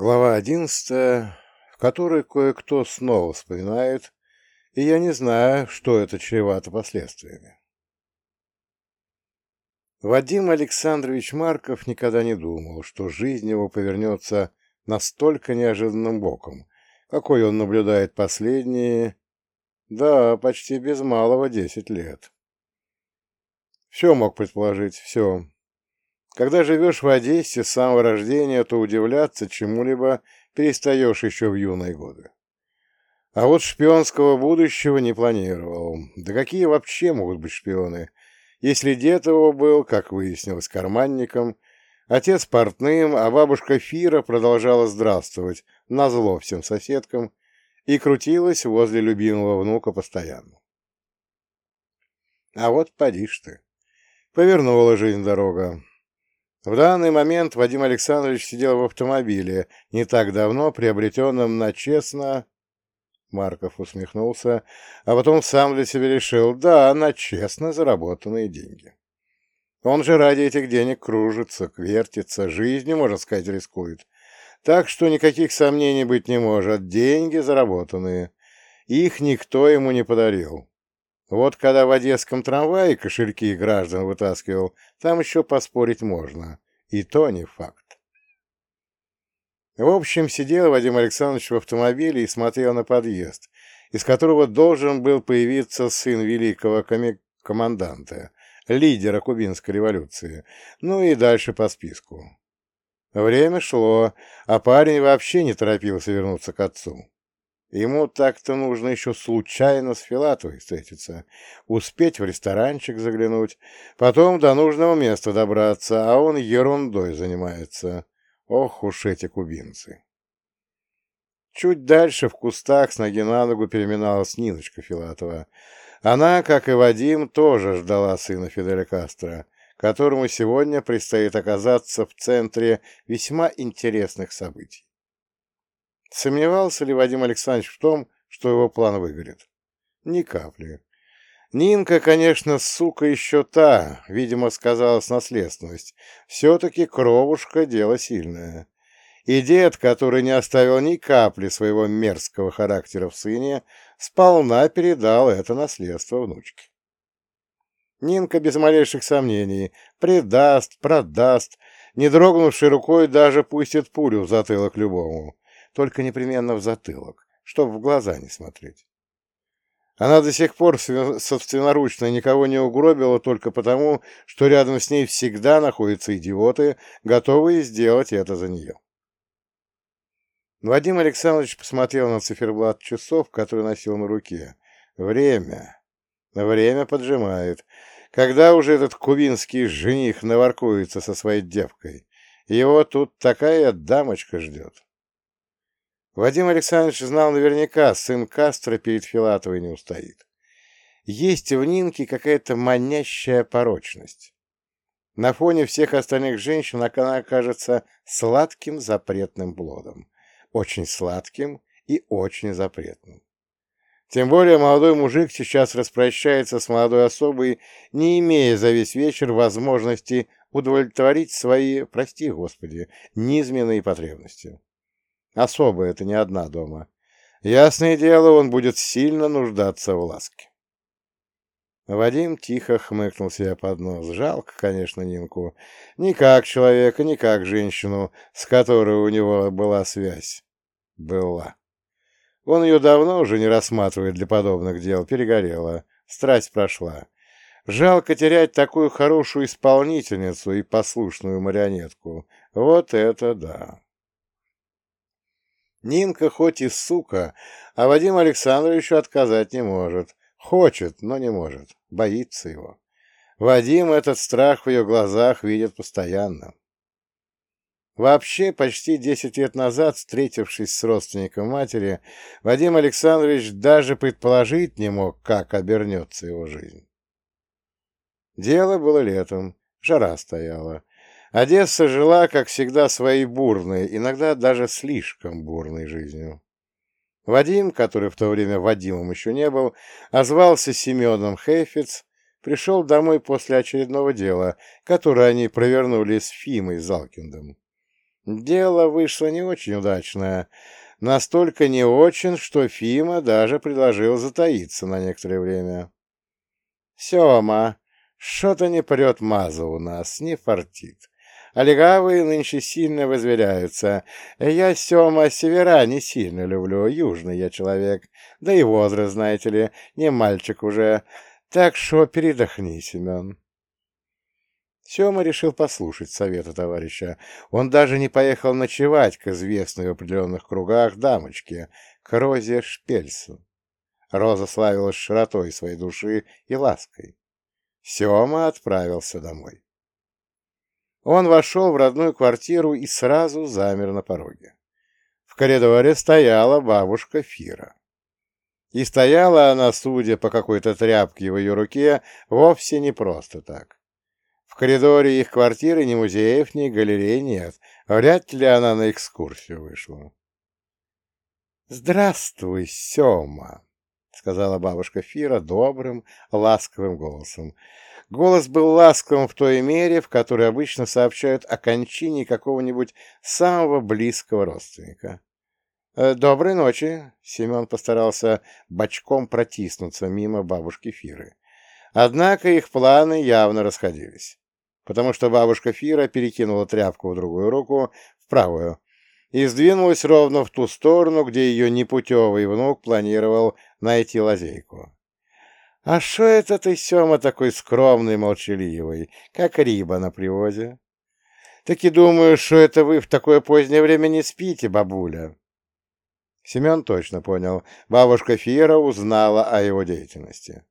Глава одиннадцатая, в которой кое-кто снова вспоминает, и я не знаю, что это чревато последствиями. Вадим Александрович Марков никогда не думал, что жизнь его повернется настолько неожиданным боком, какой он наблюдает последние, да, почти без малого десять лет. Все мог предположить, все. Когда живешь в Одессе с самого рождения, то удивляться чему-либо перестаешь еще в юные годы. А вот шпионского будущего не планировал. Да какие вообще могут быть шпионы? Если дед его был, как выяснилось, карманником, отец портным, а бабушка Фира продолжала здравствовать, назло всем соседкам, и крутилась возле любимого внука постоянно. А вот поди ж ты. Повернула жизнь дорога. В данный момент Вадим Александрович сидел в автомобиле, не так давно приобретенном на честно... Марков усмехнулся, а потом сам для себя решил, да, на честно заработанные деньги. Он же ради этих денег кружится, вертится, жизнью, можно сказать, рискует. Так что никаких сомнений быть не может. Деньги заработанные. Их никто ему не подарил. Вот когда в одесском трамвае кошельки граждан вытаскивал, там еще поспорить можно. И то не факт. В общем, сидел Вадим Александрович в автомобиле и смотрел на подъезд, из которого должен был появиться сын великого коми команданта, лидера кубинской революции, ну и дальше по списку. Время шло, а парень вообще не торопился вернуться к отцу. Ему так-то нужно еще случайно с Филатовой встретиться, успеть в ресторанчик заглянуть, потом до нужного места добраться, а он ерундой занимается. Ох уж эти кубинцы! Чуть дальше в кустах с ноги на ногу переминалась Ниночка Филатова. Она, как и Вадим, тоже ждала сына Фиделя Кастро, которому сегодня предстоит оказаться в центре весьма интересных событий. Сомневался ли Вадим Александрович в том, что его план выгорит? Ни капли. Нинка, конечно, сука еще та, видимо, сказалась наследственность. Все-таки кровушка — дело сильное. И дед, который не оставил ни капли своего мерзкого характера в сыне, сполна передал это наследство внучке. Нинка без малейших сомнений предаст, продаст, не дрогнувшей рукой даже пустит пулю в затылок любому только непременно в затылок, чтобы в глаза не смотреть. Она до сих пор собственноручно никого не угробила только потому, что рядом с ней всегда находятся идиоты, готовые сделать это за нее. Вадим Александрович посмотрел на циферблат часов, который носил на руке. Время. Время поджимает. Когда уже этот кубинский жених наворкуется со своей девкой? Его тут такая дамочка ждет. Вадим Александрович знал наверняка, сын Кастро перед Филатовой не устоит. Есть в Нинке какая-то манящая порочность. На фоне всех остальных женщин она кажется сладким запретным плодом. Очень сладким и очень запретным. Тем более молодой мужик сейчас распрощается с молодой особой, не имея за весь вечер возможности удовлетворить свои, прости господи, низменные потребности. Особо это не одна дома. Ясное дело, он будет сильно нуждаться в ласке. Вадим тихо хмыкнул себе под нос. Жалко, конечно, Нинку. Не как человека, не как женщину, с которой у него была связь. Была. Он ее давно уже не рассматривает для подобных дел, перегорела. Страсть прошла. Жалко терять такую хорошую исполнительницу и послушную марионетку. Вот это да. Нинка хоть и сука, а Вадим Александровичу отказать не может. Хочет, но не может. Боится его. Вадим этот страх в ее глазах видит постоянно. Вообще, почти десять лет назад, встретившись с родственником матери, Вадим Александрович даже предположить не мог, как обернется его жизнь. Дело было летом, жара стояла. Одесса жила, как всегда, своей бурной, иногда даже слишком бурной жизнью. Вадим, который в то время Вадимом еще не был, озвался Семеном Хейфиц, пришел домой после очередного дела, которое они провернули с Фимой Залкиндом. Дело вышло не очень удачное, настолько не очень, что Фима даже предложил затаиться на некоторое время. «Сема, что-то не прет маза у нас, не фартит. Легавые нынче сильно возверяются. Я, Сема, севера не сильно люблю, южный я человек, да и возраст, знаете ли, не мальчик уже, так что передохни, Семен». Сема решил послушать совета товарища. Он даже не поехал ночевать к известной в определенных кругах дамочке, к Розе Шпельсу. Роза славилась широтой своей души и лаской. Сема отправился домой. Он вошел в родную квартиру и сразу замер на пороге. В коридоре стояла бабушка Фира. И стояла она, судя по какой-то тряпке в ее руке, вовсе не просто так коридоре их квартиры ни музеев, ни галерей нет. Вряд ли она на экскурсию вышла. «Здравствуй, Сема!» — сказала бабушка Фира добрым, ласковым голосом. Голос был ласковым в той мере, в которой обычно сообщают о кончине какого-нибудь самого близкого родственника. «Э, «Доброй ночи!» — Семен постарался бочком протиснуться мимо бабушки Фиры. Однако их планы явно расходились потому что бабушка Фира перекинула тряпку в другую руку, в правую, и сдвинулась ровно в ту сторону, где ее непутевый внук планировал найти лазейку. «А что это ты, Сема, такой скромный молчаливый, как риба на привозе?» «Таки думаю, что это вы в такое позднее время не спите, бабуля». Семен точно понял. Бабушка Фира узнала о его деятельности.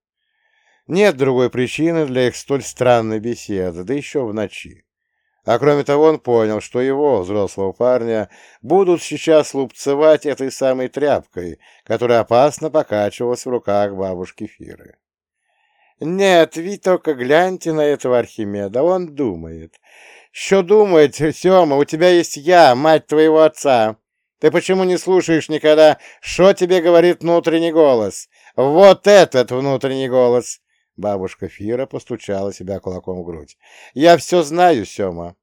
Нет другой причины для их столь странной беседы, да еще в ночи. А кроме того, он понял, что его, взрослого парня, будут сейчас лупцевать этой самой тряпкой, которая опасно покачивалась в руках бабушки Фиры. «Нет, вы только гляньте на этого Архимеда, он думает. Что думает, Сема, у тебя есть я, мать твоего отца. Ты почему не слушаешь никогда, что тебе говорит внутренний голос? Вот этот внутренний голос!» Бабушка Фира постучала себя кулаком в грудь. «Я все знаю, Сема.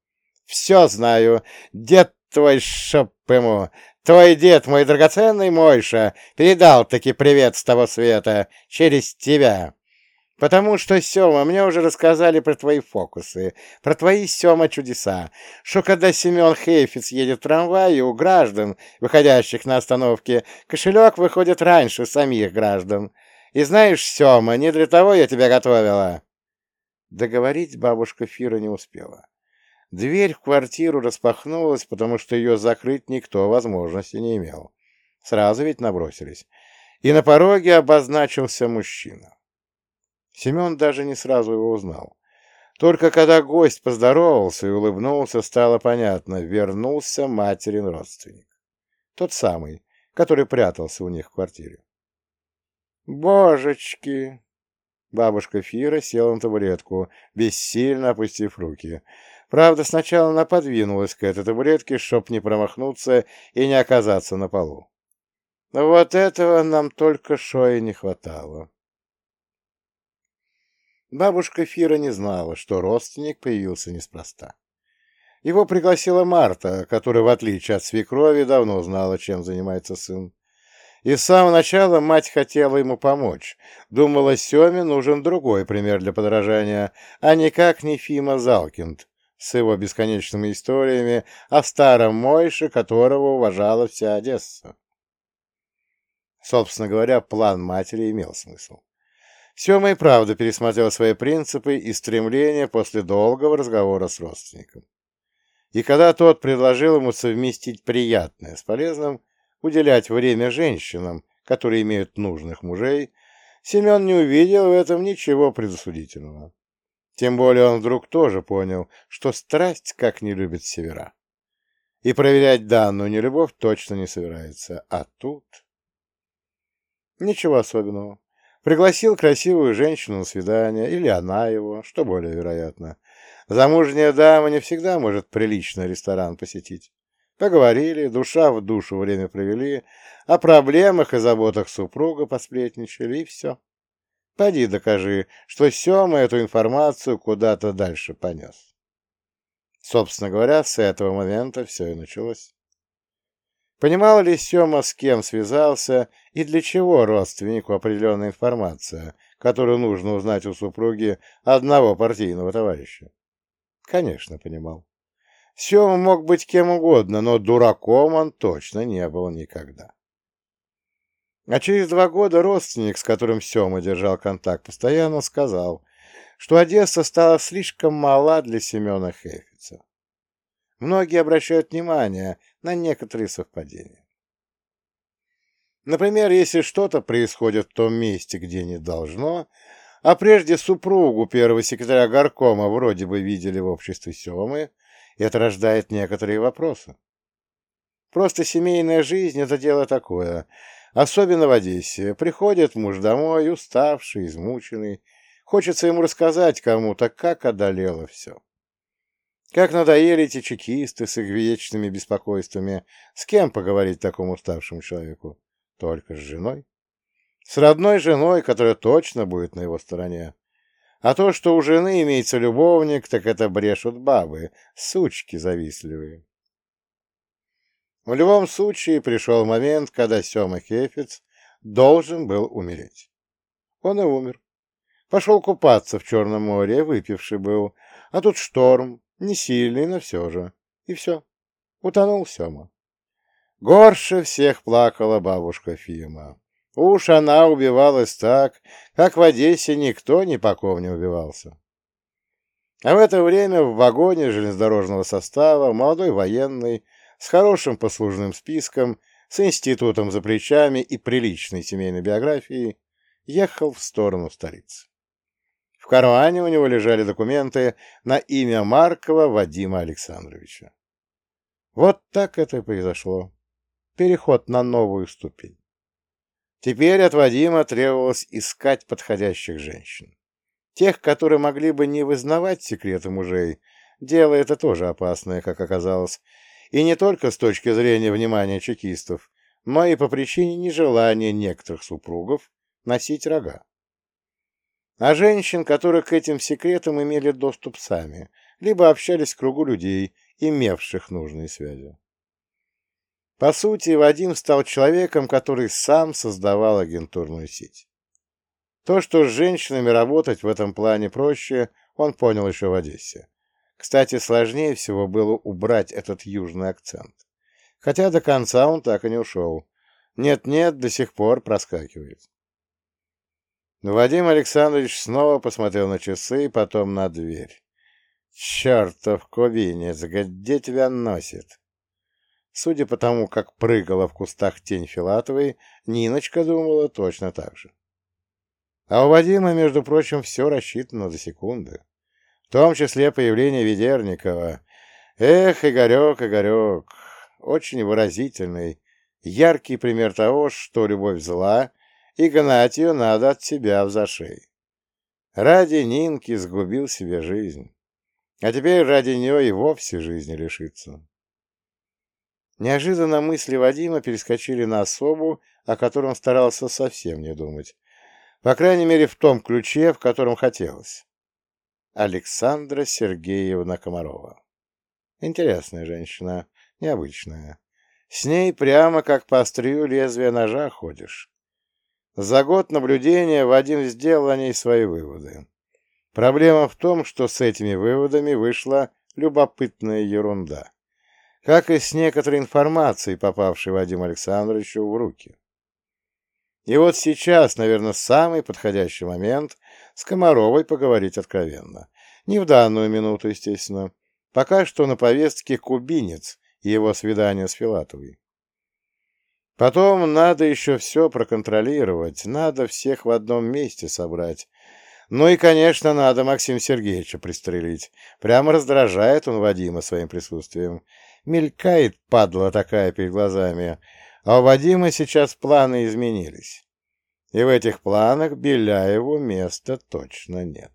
Все знаю. Дед твой, шоп ему, твой дед, мой драгоценный Мойша, передал таки привет с того света через тебя. Потому что, Сема, мне уже рассказали про твои фокусы, про твои, Сема, чудеса, что когда Семен Хейфиц едет в трамвае, у граждан, выходящих на остановке, кошелек выходит раньше самих граждан. И знаешь, Сема, не для того я тебя готовила. Договорить бабушка Фира не успела. Дверь в квартиру распахнулась, потому что ее закрыть никто возможности не имел. Сразу ведь набросились. И на пороге обозначился мужчина. Семен даже не сразу его узнал. Только когда гость поздоровался и улыбнулся, стало понятно, вернулся материн родственник. Тот самый, который прятался у них в квартире. «Божечки!» Бабушка Фира села на табуретку, бессильно опустив руки. Правда, сначала она подвинулась к этой табуретке, чтоб не промахнуться и не оказаться на полу. Вот этого нам только шо и не хватало. Бабушка Фира не знала, что родственник появился неспроста. Его пригласила Марта, которая, в отличие от свекрови, давно знала, чем занимается сын. И с самого начала мать хотела ему помочь. Думала, Семе нужен другой пример для подражания, а никак не Фима Залкинд с его бесконечными историями о старом Мойше, которого уважала вся Одесса. Собственно говоря, план матери имел смысл. Сема и правда пересмотрел свои принципы и стремления после долгого разговора с родственником. И когда тот предложил ему совместить приятное с полезным, уделять время женщинам, которые имеют нужных мужей, Семен не увидел в этом ничего предосудительного. Тем более он вдруг тоже понял, что страсть как не любит севера. И проверять данную нелюбовь точно не собирается. А тут... Ничего особенного. Пригласил красивую женщину на свидание, или она его, что более вероятно. Замужняя дама не всегда может приличный ресторан посетить. Поговорили, душа в душу время провели, о проблемах и заботах супруга посплетничали, и все. Пойди докажи, что Сема эту информацию куда-то дальше понес. Собственно говоря, с этого момента все и началось. Понимал ли Сема, с кем связался и для чего родственнику определенная информация, которую нужно узнать у супруги одного партийного товарища? Конечно, понимал. Сема мог быть кем угодно, но дураком он точно не был никогда. А через два года родственник, с которым Сема держал контакт постоянно, сказал, что Одесса стала слишком мала для Семена Хейфица. Многие обращают внимание на некоторые совпадения. Например, если что-то происходит в том месте, где не должно, а прежде супругу первого секретаря горкома вроде бы видели в обществе Семы, это рождает некоторые вопросы. Просто семейная жизнь — это дело такое, особенно в Одессе. Приходит муж домой, уставший, измученный. Хочется ему рассказать кому-то, как одолело все. Как надоели эти чекисты с их вечными беспокойствами. С кем поговорить такому уставшему человеку? Только с женой. С родной женой, которая точно будет на его стороне. А то, что у жены имеется любовник, так это брешут бабы, сучки завистливые. В любом случае пришел момент, когда Сема Хефец должен был умереть. Он и умер. Пошел купаться в Черном море, выпивший был, а тут шторм, не сильный, но все же. И все. Утонул Сема. Горше всех плакала бабушка Фима. Уж она убивалась так, как в Одессе никто ни по ком не убивался. А в это время в вагоне железнодорожного состава молодой военный с хорошим послужным списком, с институтом за плечами и приличной семейной биографией ехал в сторону столицы. В кармане у него лежали документы на имя Маркова Вадима Александровича. Вот так это и произошло. Переход на новую ступень. Теперь от Вадима требовалось искать подходящих женщин. Тех, которые могли бы не вызнавать секреты мужей. Дело это тоже опасное, как оказалось. И не только с точки зрения внимания чекистов, но и по причине нежелания некоторых супругов носить рога а женщин, которые к этим секретам имели доступ сами, либо общались в кругу людей, имевших нужные связи. По сути, Вадим стал человеком, который сам создавал агентурную сеть. То, что с женщинами работать в этом плане проще, он понял еще в Одессе. Кстати, сложнее всего было убрать этот южный акцент. Хотя до конца он так и не ушел. Нет-нет, до сих пор проскакивает. Вадим Александрович снова посмотрел на часы, потом на дверь. «Чертов кубинец, где тебя носит?» Судя по тому, как прыгала в кустах тень Филатовой, Ниночка думала точно так же. А у Вадима, между прочим, все рассчитано за секунды. В том числе появление Ведерникова. Эх, Игорек, Игорек, очень выразительный, яркий пример того, что любовь зла — и гнать ее надо от себя в зашей. Ради Нинки сгубил себе жизнь, а теперь ради нее и вовсе жизни лишится. Неожиданно мысли Вадима перескочили на особу, о котором старался совсем не думать. По крайней мере, в том ключе, в котором хотелось. Александра Сергеевна Комарова. Интересная женщина, необычная. С ней прямо как по острию лезвия ножа ходишь. За год наблюдения Вадим сделал о ней свои выводы. Проблема в том, что с этими выводами вышла любопытная ерунда, как и с некоторой информацией, попавшей Вадиму Александровичу в руки. И вот сейчас, наверное, самый подходящий момент с Комаровой поговорить откровенно. Не в данную минуту, естественно. Пока что на повестке кубинец и его свидание с Филатовой. Потом надо еще все проконтролировать, надо всех в одном месте собрать. Ну и, конечно, надо Максима Сергеевича пристрелить. Прямо раздражает он Вадима своим присутствием. Мелькает, падла такая перед глазами. А у Вадима сейчас планы изменились. И в этих планах Беляеву места точно нет.